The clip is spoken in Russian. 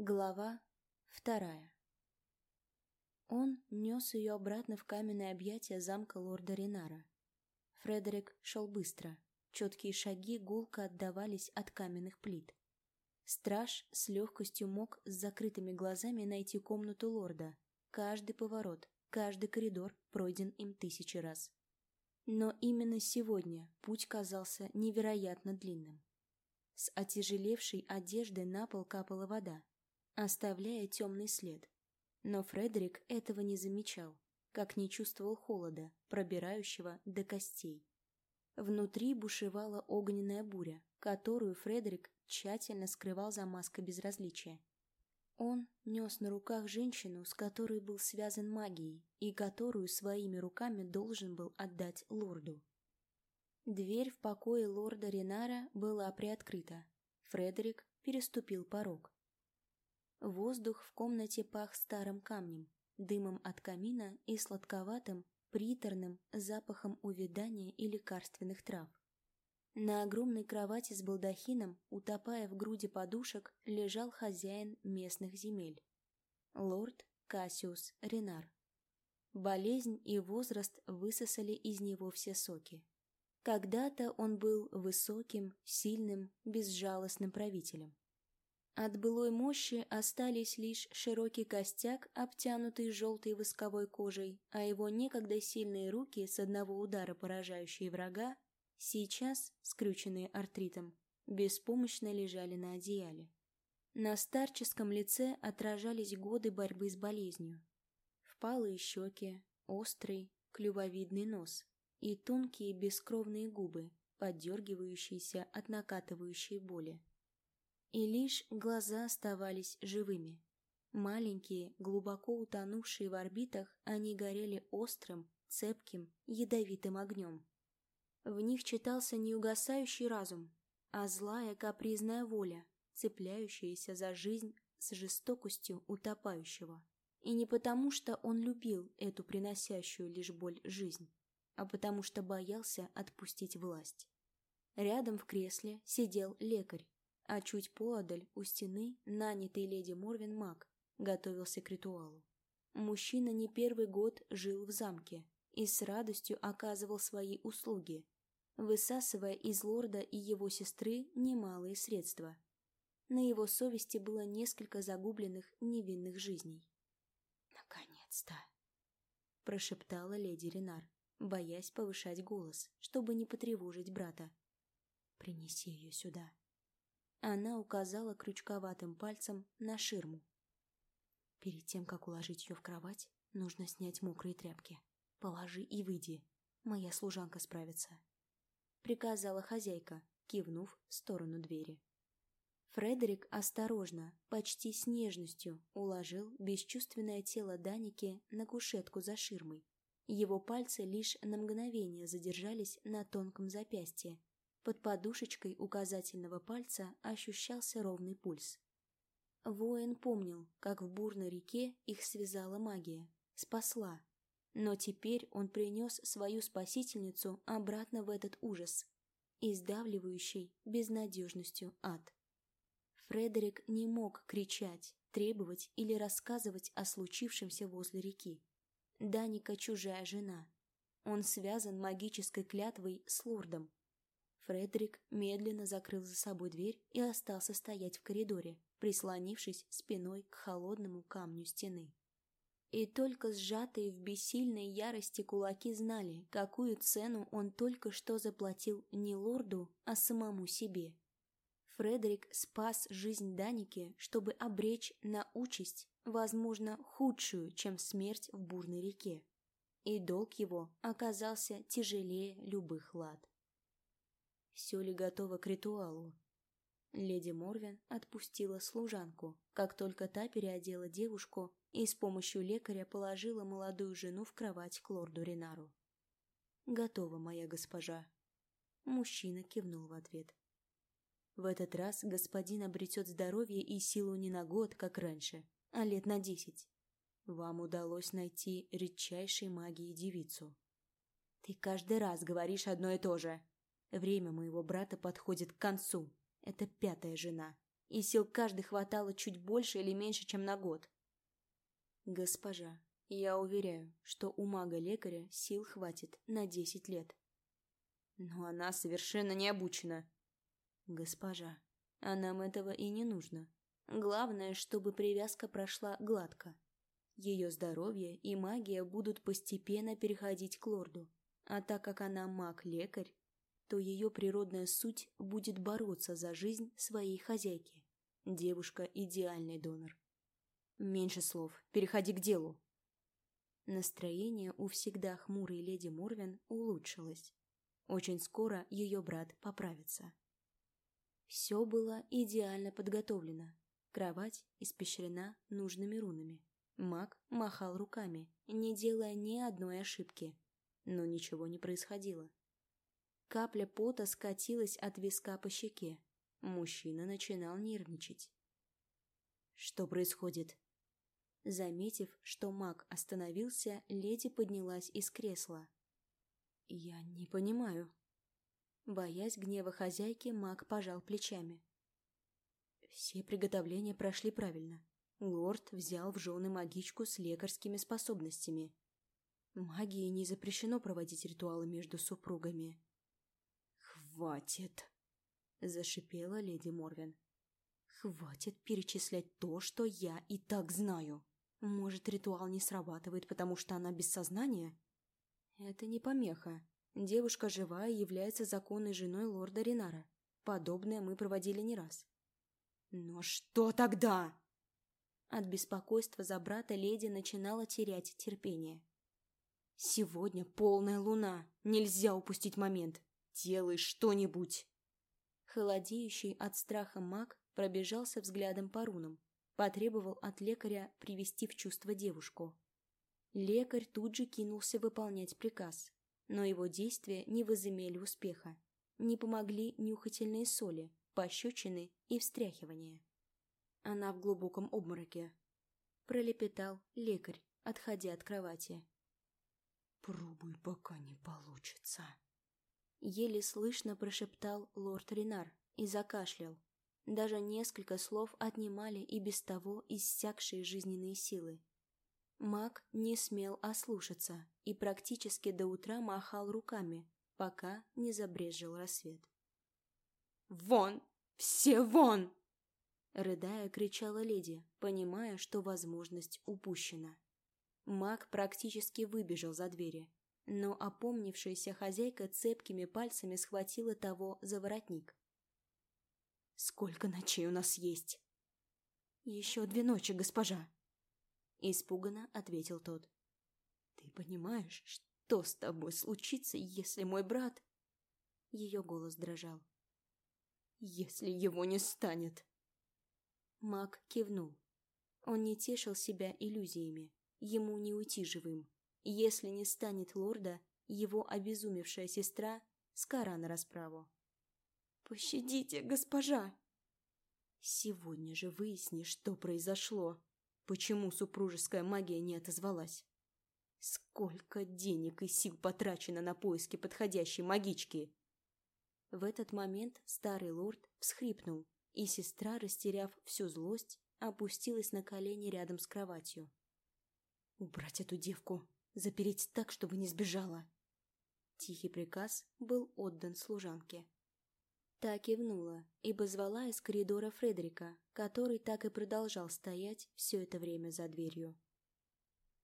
Глава вторая Он нес ее обратно в каменное объятие замка лорда Ренара. Фредерик шел быстро. Четкие шаги гулко отдавались от каменных плит. Страж с легкостью мог с закрытыми глазами найти комнату лорда. Каждый поворот, каждый коридор пройден им тысячи раз. Но именно сегодня путь казался невероятно длинным. С отяжелевшей одежды на пол капала вода, оставляя темный след. Но Фредерик этого не замечал, как не чувствовал холода, пробирающего до костей. Внутри бушевала огненная буря, которую Фредерик тщательно скрывал за маской безразличия. Он нес на руках женщину, с которой был связан магией, и которую своими руками должен был отдать лорду. Дверь в покое лорда Ренара была приоткрыта. Фредерик переступил порог. Воздух в комнате пах старым камнем, дымом от камина и сладковатым, приторным запахом увядания и лекарственных трав. На огромной кровати с балдахином, утопая в груди подушек, лежал хозяин местных земель. Лорд Кассиус Ренар. Болезнь и возраст высосали из него все соки. Когда-то он был высоким, сильным, безжалостным правителем. От былой мощи остались лишь широкий костяк, обтянутый желтой восковой кожей, а его некогда сильные руки, с одного удара поражающие врага, сейчас, скрюченные артритом, беспомощно лежали на одеяле. На старческом лице отражались годы борьбы с болезнью. Впалые щеки, острый, клювовидный нос и тонкие бескровные губы, поддергивающиеся от накатывающей боли. И лишь глаза оставались живыми. Маленькие, глубоко утонувшие в орбитах, они горели острым, цепким, ядовитым огнем. В них читался не угасающий разум, а злая капризная воля, цепляющаяся за жизнь с жестокостью утопающего. И не потому, что он любил эту приносящую лишь боль жизнь, а потому что боялся отпустить власть. Рядом в кресле сидел лекарь, а чуть поодаль, у стены, нанятый леди Морвин маг, готовился к ритуалу. Мужчина не первый год жил в замке и с радостью оказывал свои услуги, высасывая из лорда и его сестры немалые средства. На его совести было несколько загубленных невинных жизней. «Наконец-то!» – прошептала леди Ренар, боясь повышать голос, чтобы не потревожить брата. «Принеси ее сюда». Она указала крючковатым пальцем на ширму. Перед тем, как уложить ее в кровать, нужно снять мокрые тряпки. Положи и выйди. Моя служанка справится. Приказала хозяйка, кивнув в сторону двери. Фредерик осторожно, почти с нежностью, уложил бесчувственное тело Даники на кушетку за ширмой. Его пальцы лишь на мгновение задержались на тонком запястье, под подушечкой указательного пальца ощущался ровный пульс. Воин помнил, как в бурной реке их связала магия, спасла. Но теперь он принес свою спасительницу обратно в этот ужас, издавливающий безнадежностью ад. Фредерик не мог кричать, требовать или рассказывать о случившемся возле реки. Даника чужая жена. Он связан магической клятвой с лордом, Фредерик медленно закрыл за собой дверь и остался стоять в коридоре, прислонившись спиной к холодному камню стены. И только сжатые в бессильной ярости кулаки знали, какую цену он только что заплатил не лорду, а самому себе. Фредерик спас жизнь Даники, чтобы обречь на участь, возможно, худшую, чем смерть в бурной реке. И долг его оказался тяжелее любых лад. Все ли готово к ритуалу? Леди Морвин отпустила служанку, как только та переодела девушку и с помощью лекаря положила молодую жену в кровать к лорду Ренару. «Готово, моя госпожа». Мужчина кивнул в ответ. В этот раз господин обретет здоровье и силу не на год, как раньше, а лет на десять. Вам удалось найти редчайшей магии девицу. Ты каждый раз говоришь одно и то же, Время моего брата подходит к концу. Это пятая жена. и сил каждый хватало чуть больше или меньше, чем на год. Госпожа, я уверяю, что у мага-лекаря сил хватит на десять лет. Но она совершенно не обучена. Госпожа, а нам этого и не нужно. Главное, чтобы привязка прошла гладко. Ее здоровье и магия будут постепенно переходить к лорду. А так как она маг-лекарь, то ее природная суть будет бороться за жизнь своей хозяйки. Девушка – идеальный донор. Меньше слов, переходи к делу. Настроение у всегда хмурой леди Морвин улучшилось. Очень скоро ее брат поправится. Все было идеально подготовлено. Кровать испещрена нужными рунами. Маг махал руками, не делая ни одной ошибки. Но ничего не происходило. Капля пота скатилась от виска по щеке. Мужчина начинал нервничать. «Что происходит?» Заметив, что маг остановился, леди поднялась из кресла. «Я не понимаю». Боясь гнева хозяйки, маг пожал плечами. Все приготовления прошли правильно. Лорд взял в жены магичку с лекарскими способностями. Магии не запрещено проводить ритуалы между супругами. «Хватит!» — зашипела леди Морвин. «Хватит перечислять то, что я и так знаю. Может, ритуал не срабатывает, потому что она без сознания?» «Это не помеха. Девушка живая является законной женой лорда Ринара. Подобное мы проводили не раз». «Но что тогда?» От беспокойства за брата леди начинала терять терпение. «Сегодня полная луна. Нельзя упустить момент. Делай что-нибудь!» Холодеющий от страха маг пробежался взглядом по рунам, потребовал от лекаря привести в чувство девушку. Лекарь тут же кинулся выполнять приказ, но его действия не возымели успеха. Не помогли нюхательные соли, пощечины и встряхивания. Она в глубоком обмороке. Пролепетал лекарь, отходя от кровати. «Пробуй, пока не получится». Еле слышно прошептал лорд Ренар и закашлял. Даже несколько слов отнимали и без того иссякшие жизненные силы. Маг не смел ослушаться и практически до утра махал руками, пока не забрезжил рассвет. «Вон! Все вон!» Рыдая, кричала леди, понимая, что возможность упущена. Маг практически выбежал за двери, но опомнившаяся хозяйка цепкими пальцами схватила того за воротник. «Сколько ночей у нас есть?» «Еще две ночи, госпожа!» Испуганно ответил тот. «Ты понимаешь, что с тобой случится, если мой брат...» Ее голос дрожал. «Если его не станет!» Маг кивнул. Он не тешил себя иллюзиями. Ему не уйти живым. Если не станет лорда, его обезумевшая сестра скора на расправу. «Пощадите, госпожа!» «Сегодня же выясни, что произошло. Почему супружеская магия не отозвалась? Сколько денег и сил потрачено на поиски подходящей магички!» В этот момент старый лорд всхрипнул и сестра, растеряв всю злость, опустилась на колени рядом с кроватью. «Убрать эту девку! Запереть так, чтобы не сбежала!» Тихий приказ был отдан служанке. Та кивнула и позвала из коридора Фредерика, который так и продолжал стоять все это время за дверью.